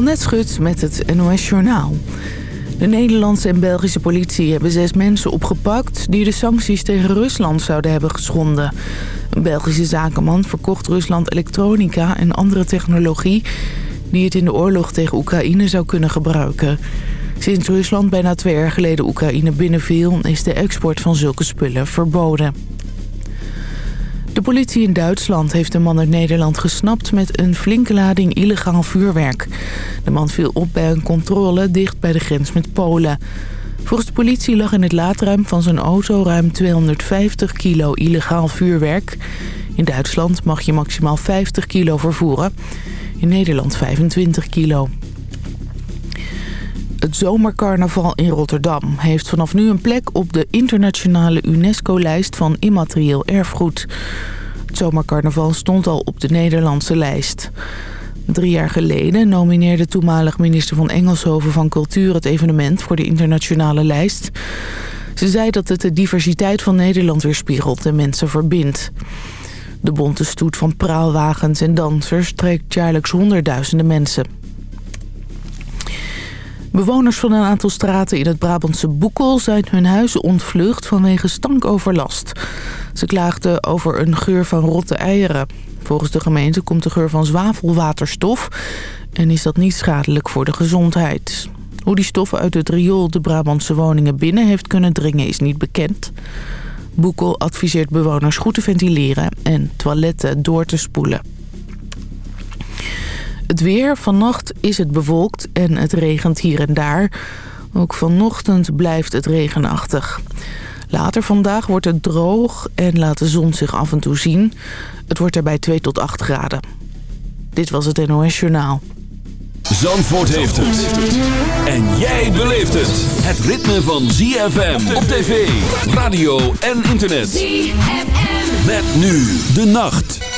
Annette Schut met het NOS Journaal. De Nederlandse en Belgische politie hebben zes mensen opgepakt... die de sancties tegen Rusland zouden hebben geschonden. Een Belgische zakenman verkocht Rusland elektronica en andere technologie... die het in de oorlog tegen Oekraïne zou kunnen gebruiken. Sinds Rusland bijna twee jaar geleden Oekraïne binnenviel... is de export van zulke spullen verboden. De politie in Duitsland heeft een man uit Nederland gesnapt met een flinke lading illegaal vuurwerk. De man viel op bij een controle dicht bij de grens met Polen. Volgens de politie lag in het laadruim van zijn auto ruim 250 kilo illegaal vuurwerk. In Duitsland mag je maximaal 50 kilo vervoeren. In Nederland 25 kilo. Het zomercarnaval in Rotterdam heeft vanaf nu een plek op de internationale UNESCO-lijst van immaterieel erfgoed. Het zomercarnaval stond al op de Nederlandse lijst. Drie jaar geleden nomineerde toenmalig minister van Engelshoven van Cultuur het evenement voor de internationale lijst. Ze zei dat het de diversiteit van Nederland weerspiegelt en mensen verbindt. De bonte stoet van praalwagens en dansers trekt jaarlijks honderdduizenden mensen. Bewoners van een aantal straten in het Brabantse Boekel zijn hun huizen ontvlucht vanwege stankoverlast. Ze klaagden over een geur van rotte eieren. Volgens de gemeente komt de geur van zwavelwaterstof en is dat niet schadelijk voor de gezondheid. Hoe die stof uit het riool de Brabantse woningen binnen heeft kunnen dringen is niet bekend. Boekel adviseert bewoners goed te ventileren en toiletten door te spoelen. Het weer. Vannacht is het bewolkt en het regent hier en daar. Ook vanochtend blijft het regenachtig. Later vandaag wordt het droog en laat de zon zich af en toe zien. Het wordt erbij 2 tot 8 graden. Dit was het NOS Journaal. Zandvoort heeft het. En jij beleeft het. Het ritme van ZFM op tv, radio en internet. ZFM. Met nu de nacht.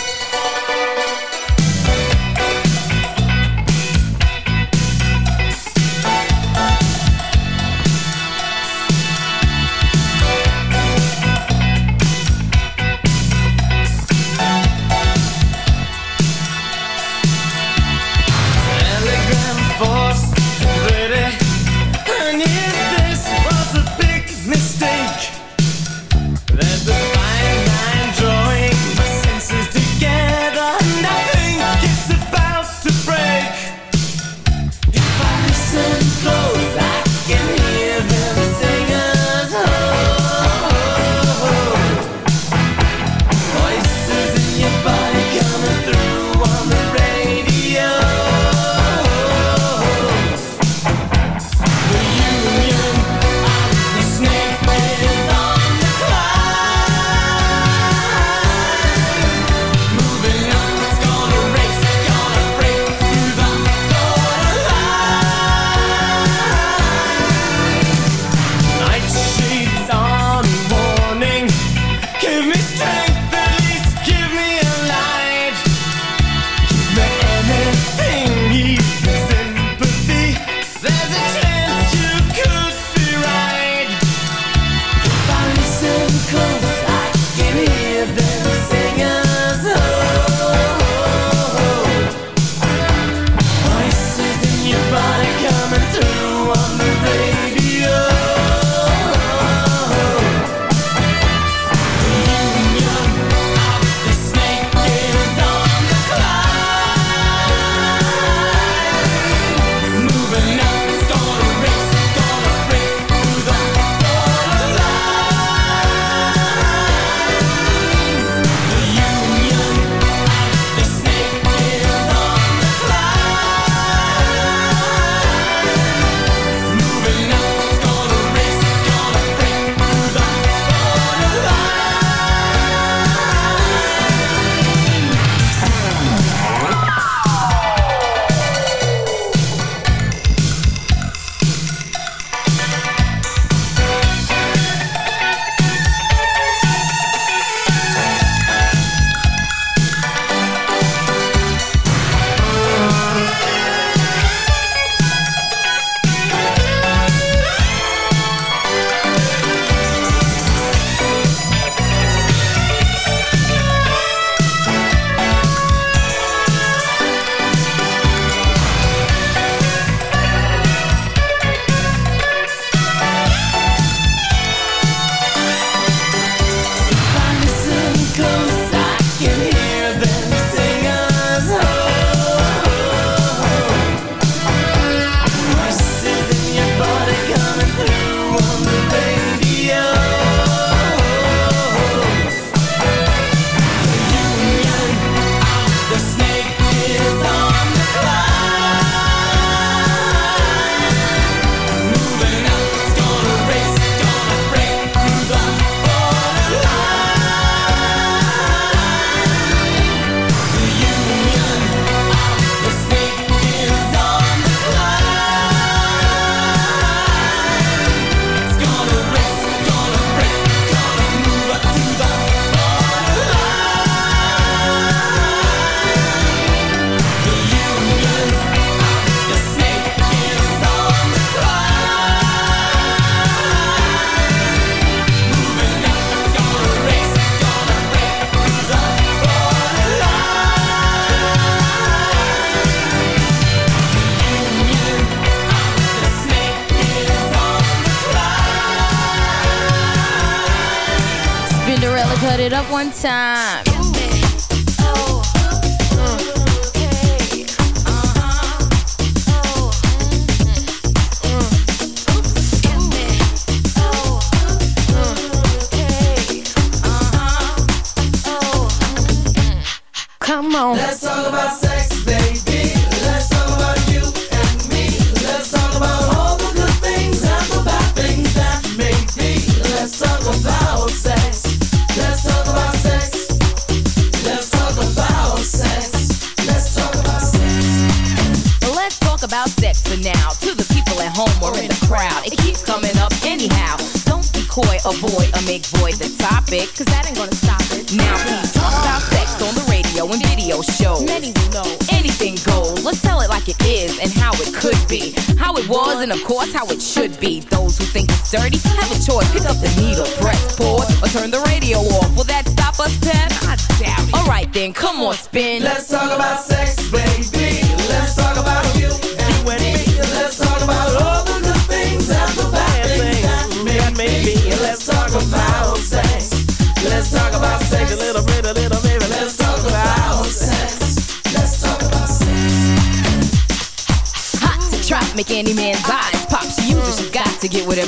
It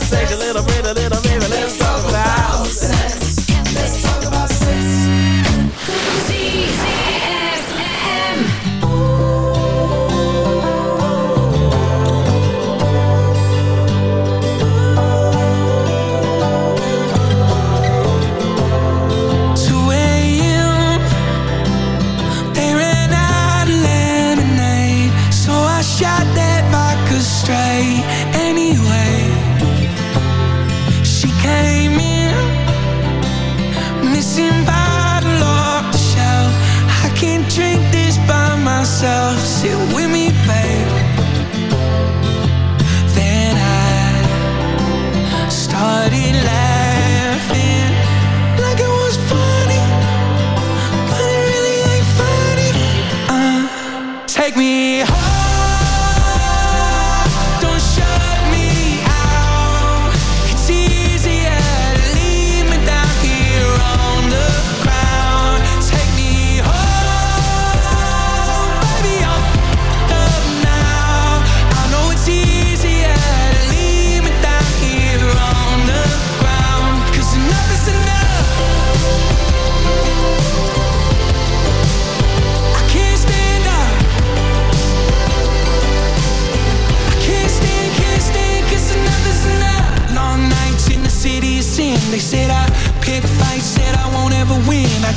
Sex a little bit, a little baby.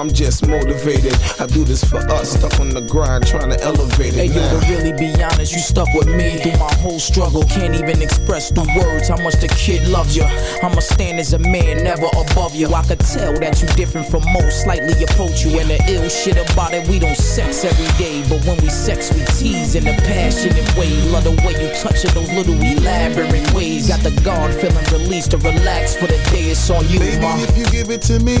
I'm just motivated. I do this for us, stuck on the grind, trying to elevate it. Hey, yo, to really be honest, you stuck with me through my whole struggle. Can't even express through words how much the kid loves you. I'ma stand as a man, never above you. I could tell that you different from most, slightly approach you. And the ill shit about it, we don't sex every day. But when we sex, we tease in a passionate way. Love the way you touch it, those little elaborate ways. Got the guard feeling released to relax for the day. It's on you, Baby, ma. if you give it to me,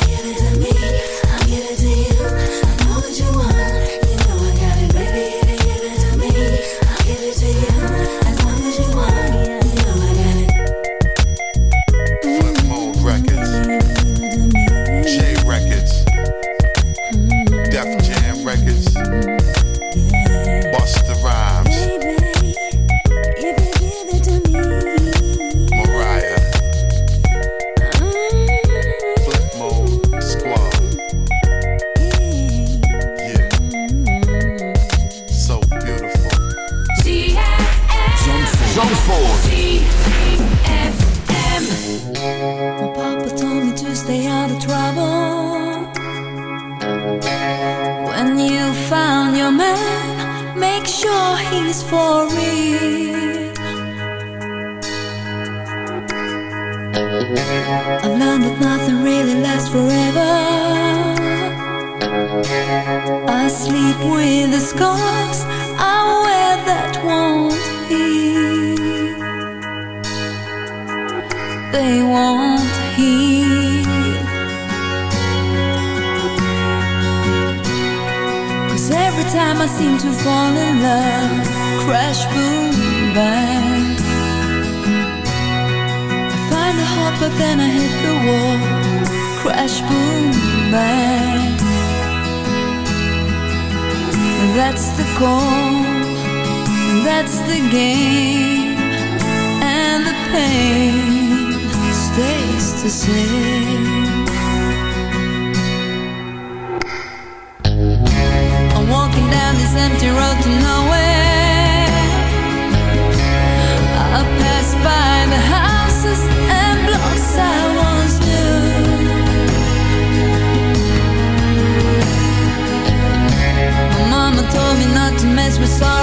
that's the game and the pain stays the same. I'm walking down this empty road to nowhere. I pass by the houses and blocks I once knew. My mama told me not to mess with sorrow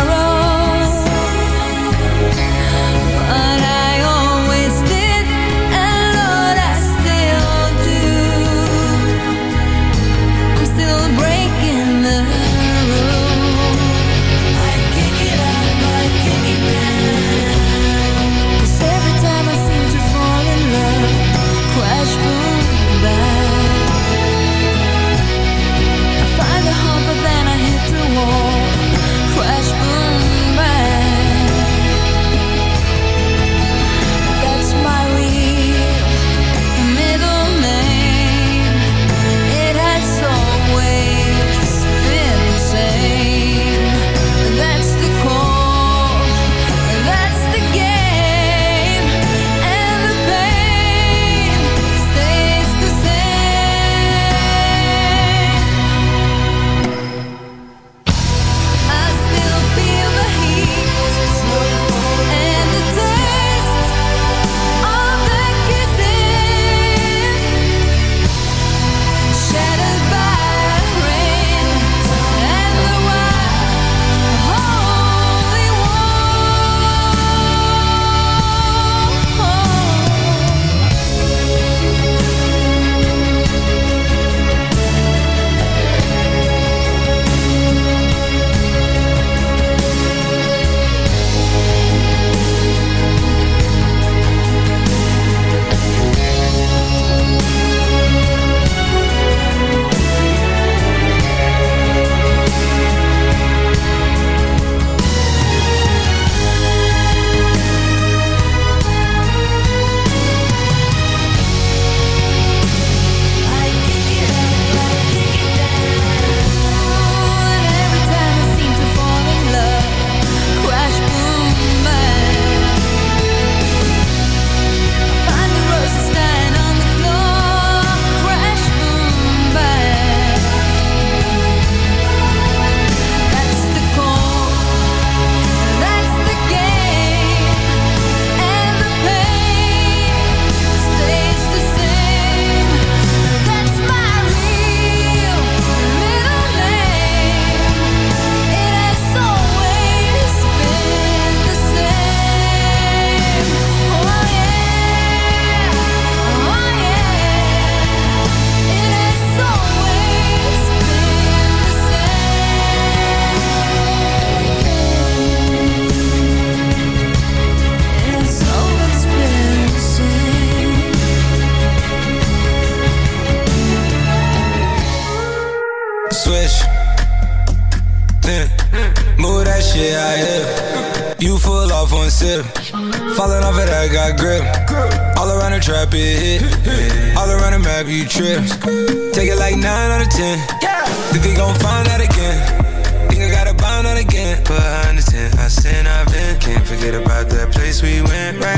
can't forget about that place we went right?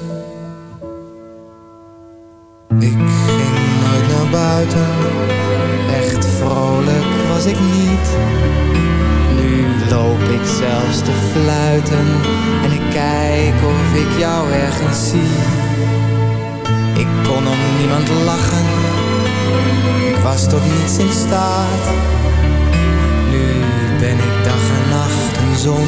Echt vrolijk was ik niet. Nu loop ik zelfs te fluiten en ik kijk of ik jou ergens zie. Ik kon om niemand lachen, ik was tot niets in staat. Nu ben ik dag en nacht een zon,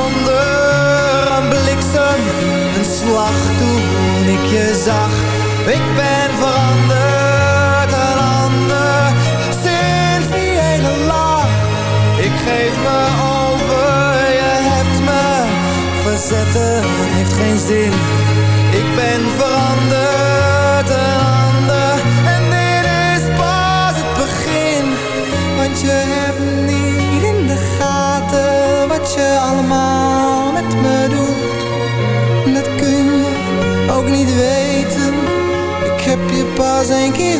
slag toen ik je zag. Ik ben veranderd, een ander, sinds die ene lach. Ik geef me over, je hebt me verzetten, heeft geen zin. Ik ben veranderd, een keer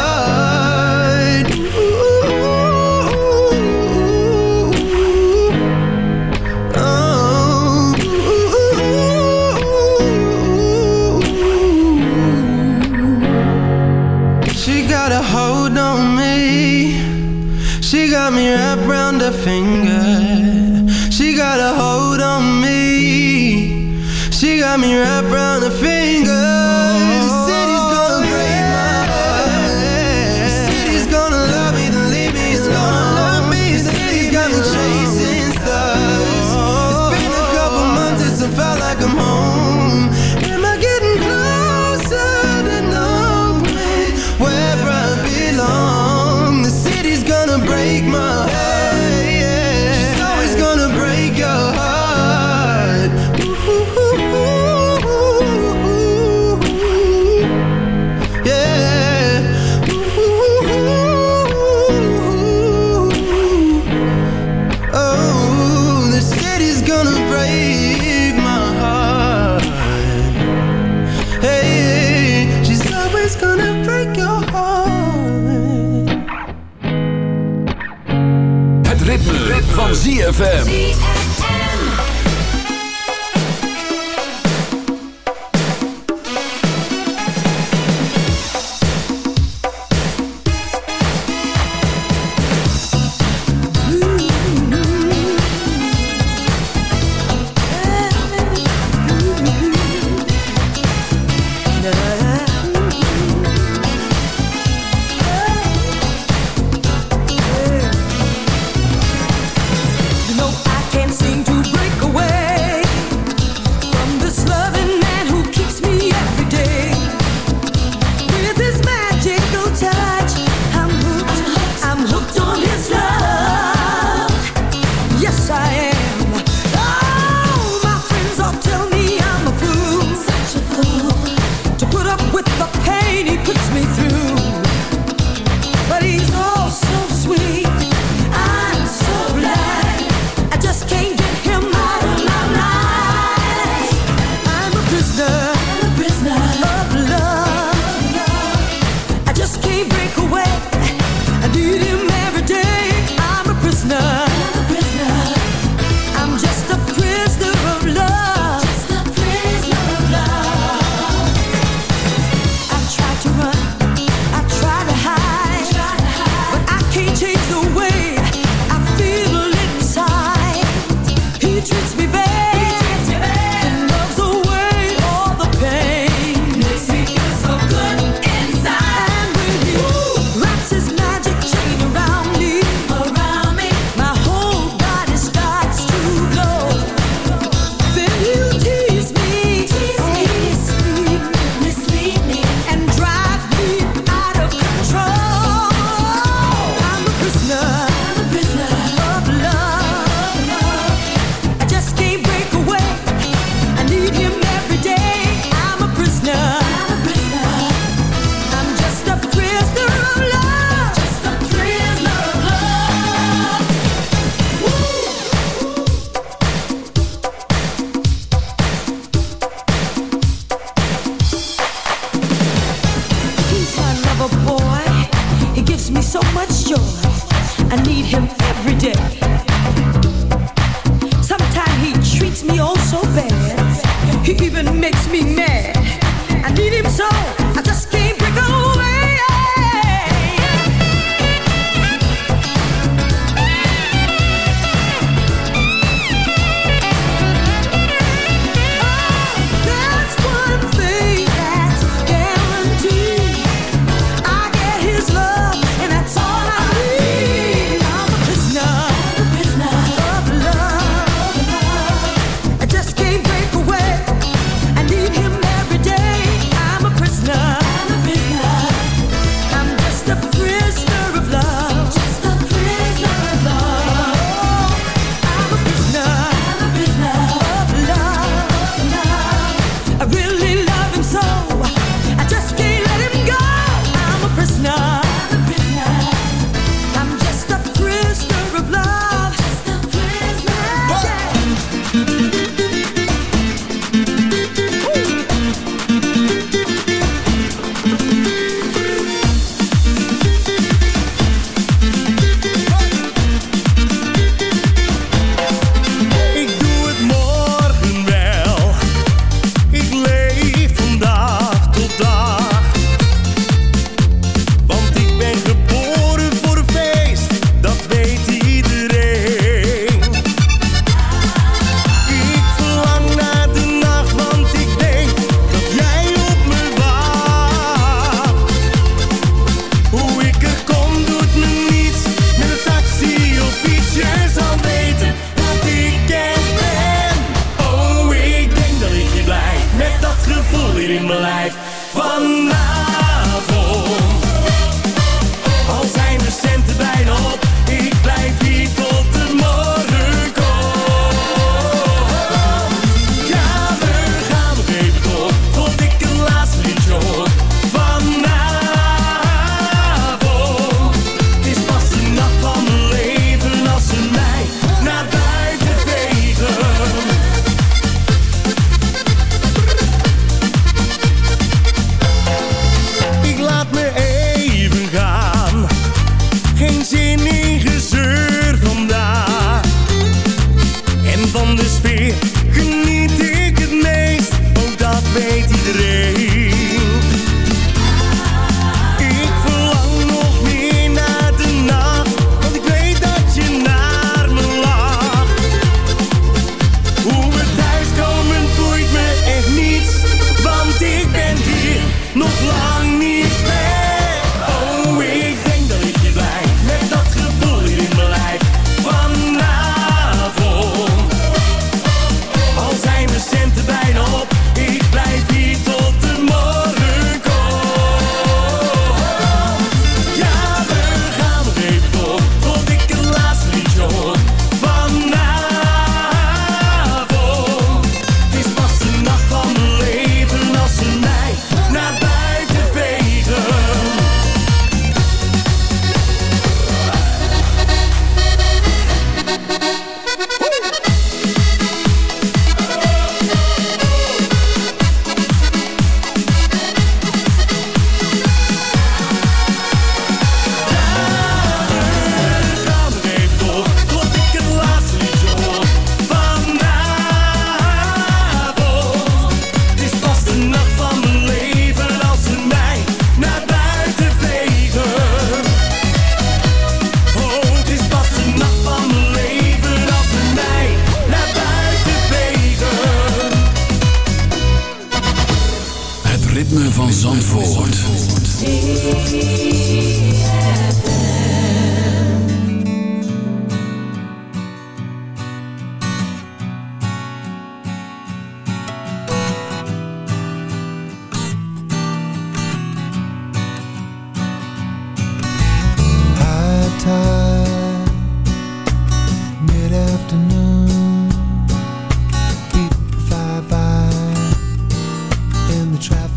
finger. She got a hold on me. She got me wrapped round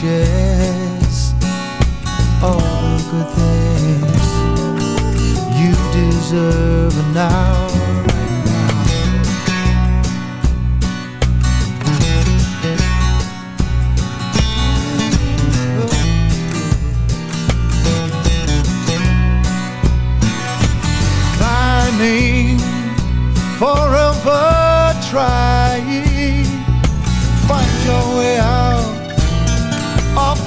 riches, all the good things you deserve now. climbing, forever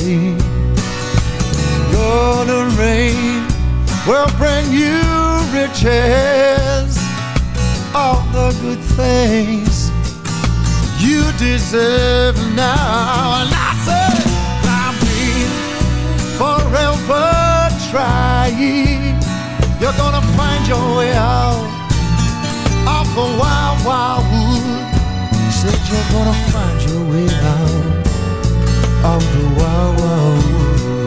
Say golden rain will bring you riches, all the good things you deserve now. And I say, climbing, forever trying, you're gonna find your way out of the wild, wild wood. Said you're gonna find your way out of the wild,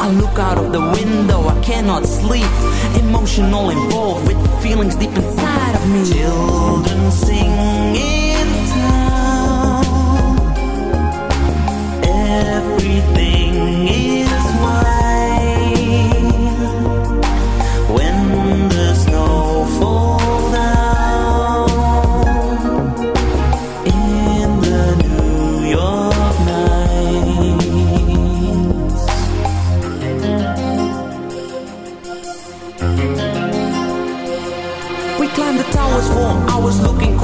I look out of the window, I cannot sleep. Emotional involved with feelings deep inside of me. Children sing in town. Everything